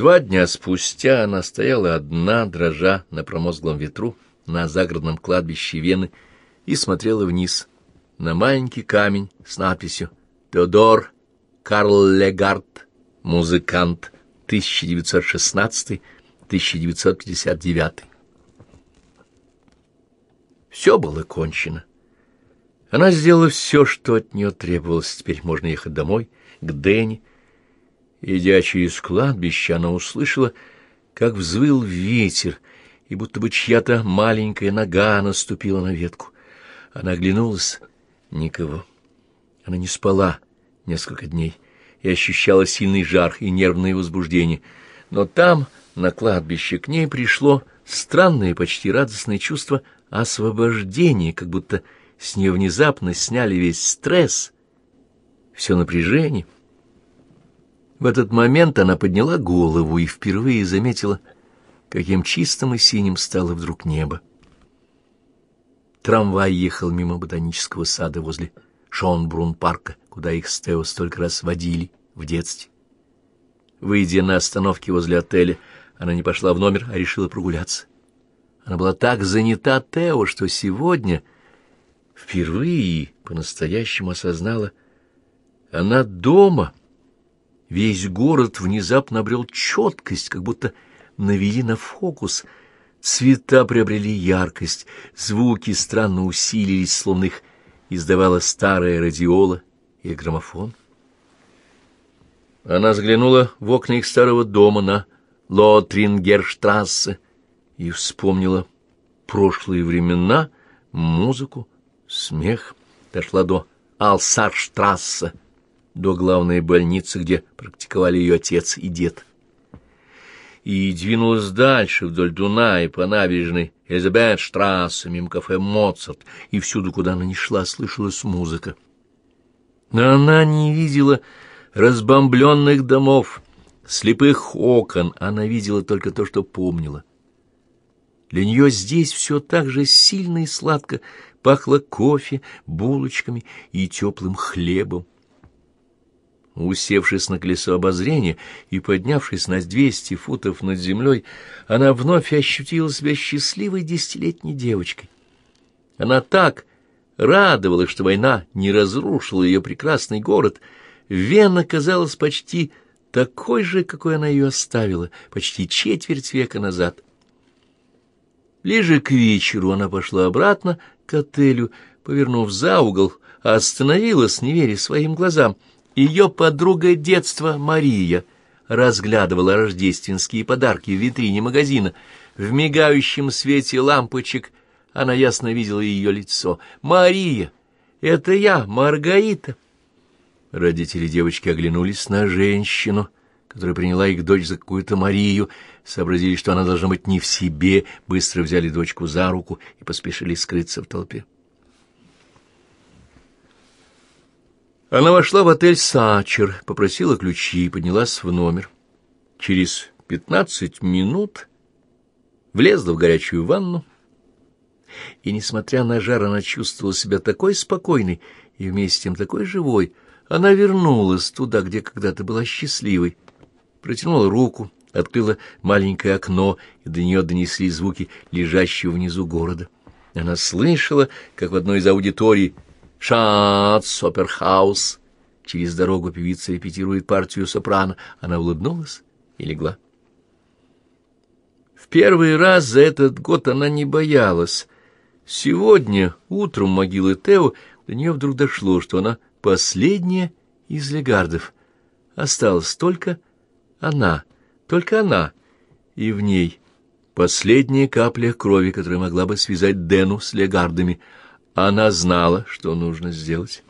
Два дня спустя она стояла одна, дрожа на промозглом ветру, на загородном кладбище Вены, и смотрела вниз, на маленький камень с надписью «Теодор Карл Легард, музыкант, 1916-1959». Все было кончено. Она сделала все, что от нее требовалось. Теперь можно ехать домой, к Дэнни. Идя через кладбище, она услышала, как взвыл ветер, и будто бы чья-то маленькая нога наступила на ветку. Она оглянулась. Никого. Она не спала несколько дней и ощущала сильный жар и нервное возбуждение. Но там, на кладбище, к ней пришло странное, почти радостное чувство освобождения, как будто с нее внезапно сняли весь стресс, все напряжение. В этот момент она подняла голову и впервые заметила, каким чистым и синим стало вдруг небо. Трамвай ехал мимо ботанического сада возле Шонбрун-парка, куда их с Тео столько раз водили в детстве. Выйдя на остановке возле отеля, она не пошла в номер, а решила прогуляться. Она была так занята Тео, что сегодня впервые по-настоящему осознала, она дома. Весь город внезапно обрел четкость, как будто навели на фокус — Цвета приобрели яркость, звуки странно усилились, словно их издавала старая радиола и граммофон. Она взглянула в окна их старого дома на Лотрингерштрассе и вспомнила прошлые времена, музыку, смех. Дошла до Алсарштрассе, до главной больницы, где практиковали ее отец и дед и двинулась дальше вдоль Дуная по набережной Элизабетштрассе, мимо кафе «Моцарт», и всюду, куда она ни шла, слышалась музыка. Но она не видела разбомбленных домов, слепых окон, она видела только то, что помнила. Для нее здесь все так же сильно и сладко пахло кофе, булочками и теплым хлебом. Усевшись на колесо обозрения и поднявшись на двести футов над землей, она вновь ощутила себя счастливой десятилетней девочкой. Она так радовалась, что война не разрушила ее прекрасный город. Вена казалась почти такой же, какой она ее оставила, почти четверть века назад. Ближе к вечеру она пошла обратно к отелю, повернув за угол, остановилась, не веря своим глазам — ее подруга детства Мария разглядывала рождественские подарки в витрине магазина. В мигающем свете лампочек она ясно видела ее лицо. «Мария! Это я, Маргарита!» Родители девочки оглянулись на женщину, которая приняла их дочь за какую-то Марию, сообразили, что она должна быть не в себе, быстро взяли дочку за руку и поспешили скрыться в толпе. Она вошла в отель «Сачер», попросила ключи и поднялась в номер. Через пятнадцать минут влезла в горячую ванну, и, несмотря на жар, она чувствовала себя такой спокойной и вместе с тем такой живой. Она вернулась туда, где когда-то была счастливой, протянула руку, открыла маленькое окно, и до нее донесли звуки лежащего внизу города. Она слышала, как в одной из аудиторий Шац, оперхаус. Через дорогу певица репетирует партию сопрано. Она улыбнулась и легла. В первый раз за этот год она не боялась. Сегодня, утром могилы Тео, до нее вдруг дошло, что она последняя из легардов. Осталась только она, только она, и в ней последняя капля крови, которая могла бы связать Дену с легардами — она знала, что нужно сделать.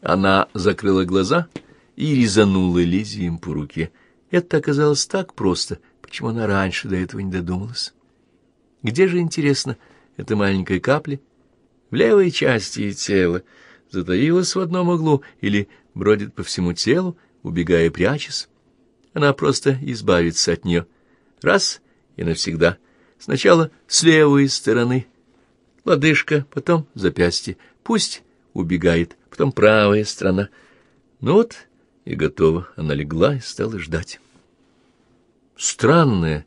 Она закрыла глаза и резанула лезвием по руке. Это оказалось так просто, почему она раньше до этого не додумалась. Где же, интересно, эта маленькая капля? В левой части тела, затаилась в одном углу или бродит по всему телу, убегая прячась. Она просто избавится от нее. Раз и навсегда. Сначала с левой стороны, лодыжка, потом запястье. Пусть убегает, потом правая сторона. Ну вот и готово. Она легла и стала ждать. Странное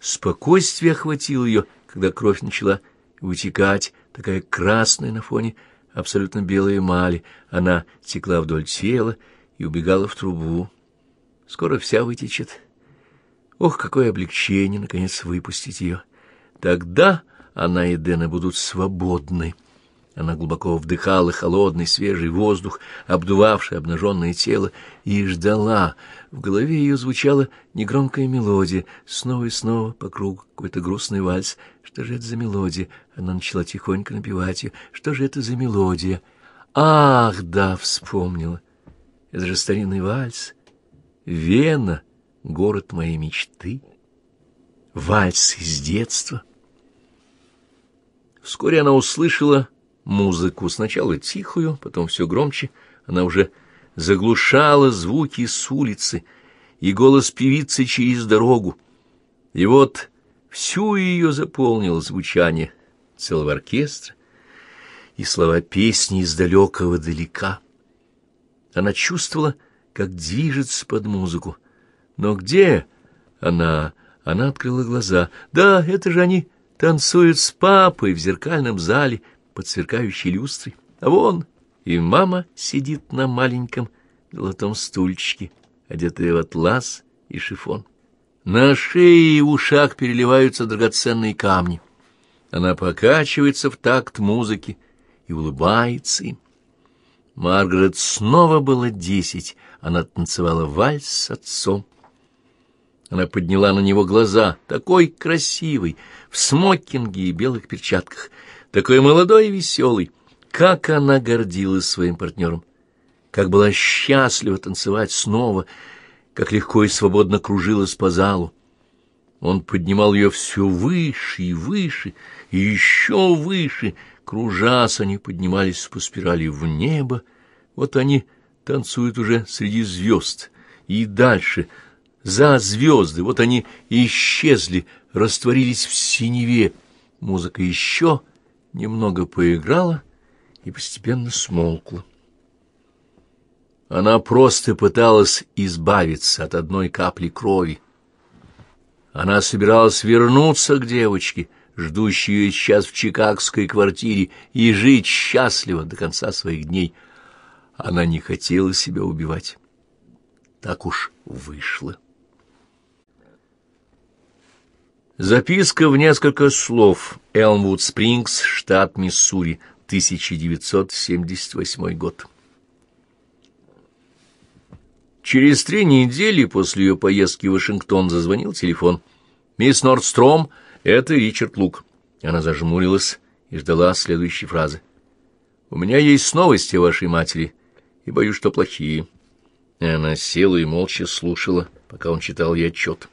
спокойствие охватило ее, когда кровь начала вытекать, такая красная на фоне абсолютно белой эмали. Она текла вдоль тела и убегала в трубу. Скоро вся вытечет. Ох, какое облегчение, наконец, выпустить ее. Тогда она и Дэна будут свободны. Она глубоко вдыхала холодный свежий воздух, обдувавший обнаженное тело, и ждала. В голове ее звучала негромкая мелодия, снова и снова по кругу какой-то грустный вальс. Что же это за мелодия? Она начала тихонько напевать ее. Что же это за мелодия? Ах, да, вспомнила. Это же старинный вальс. Вена, город моей мечты. Вальс из детства. Вскоре она услышала музыку, сначала тихую, потом все громче. Она уже заглушала звуки с улицы и голос певицы через дорогу. И вот всю ее заполнило звучание целого оркестра и слова песни из далекого далека. Она чувствовала, как движется под музыку. Но где она? Она открыла глаза. Да, это же они танцуют с папой в зеркальном зале — под сверкающей люстрой. А вон и мама сидит на маленьком золотом стульчике, одетая в атлас и шифон. На шее и ушах переливаются драгоценные камни. Она покачивается в такт музыки и улыбается им. Маргарет снова было десять, она танцевала вальс с отцом. Она подняла на него глаза, такой красивый, в смокинге и белых перчатках — такой молодой и веселый. Как она гордилась своим партнером, как была счастлива танцевать снова, как легко и свободно кружилась по залу. Он поднимал ее все выше и выше, и еще выше. Кружась, они поднимались по спирали в небо. Вот они танцуют уже среди звезд. И дальше, за звезды, вот они исчезли, растворились в синеве. Музыка еще немного поиграла и постепенно смолкла. Она просто пыталась избавиться от одной капли крови. Она собиралась вернуться к девочке, ждущей ее сейчас в чикагской квартире, и жить счастливо до конца своих дней. Она не хотела себя убивать. Так уж вышло. Записка в несколько слов. Элмвуд Спрингс, штат Миссури, 1978 год. Через три недели после ее поездки в Вашингтон зазвонил телефон. «Мисс Нордстром, это Ричард Лук». Она зажмурилась и ждала следующей фразы. «У меня есть новости о вашей матери, и боюсь, что плохие». Она села и молча слушала, пока он читал ей отчет.